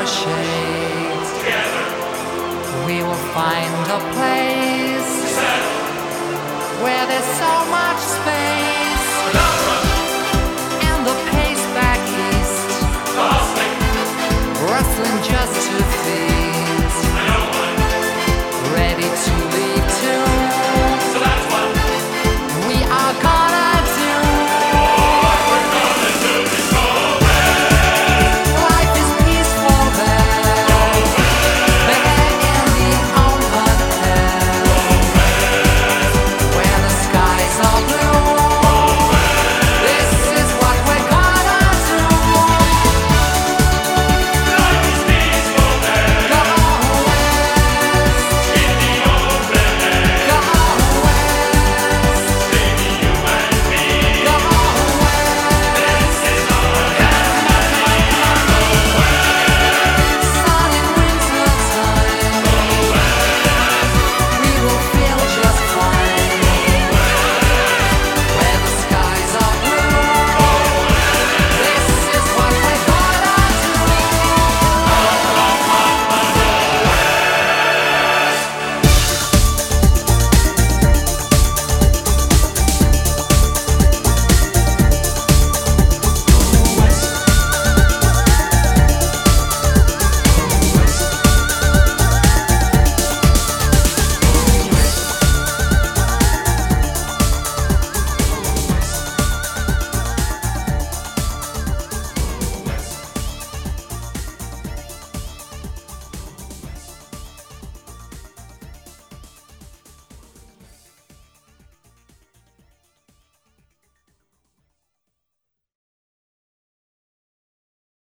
your shades. Together. We will find a place Set. where there's so much space. And the pace back east. Rustling just to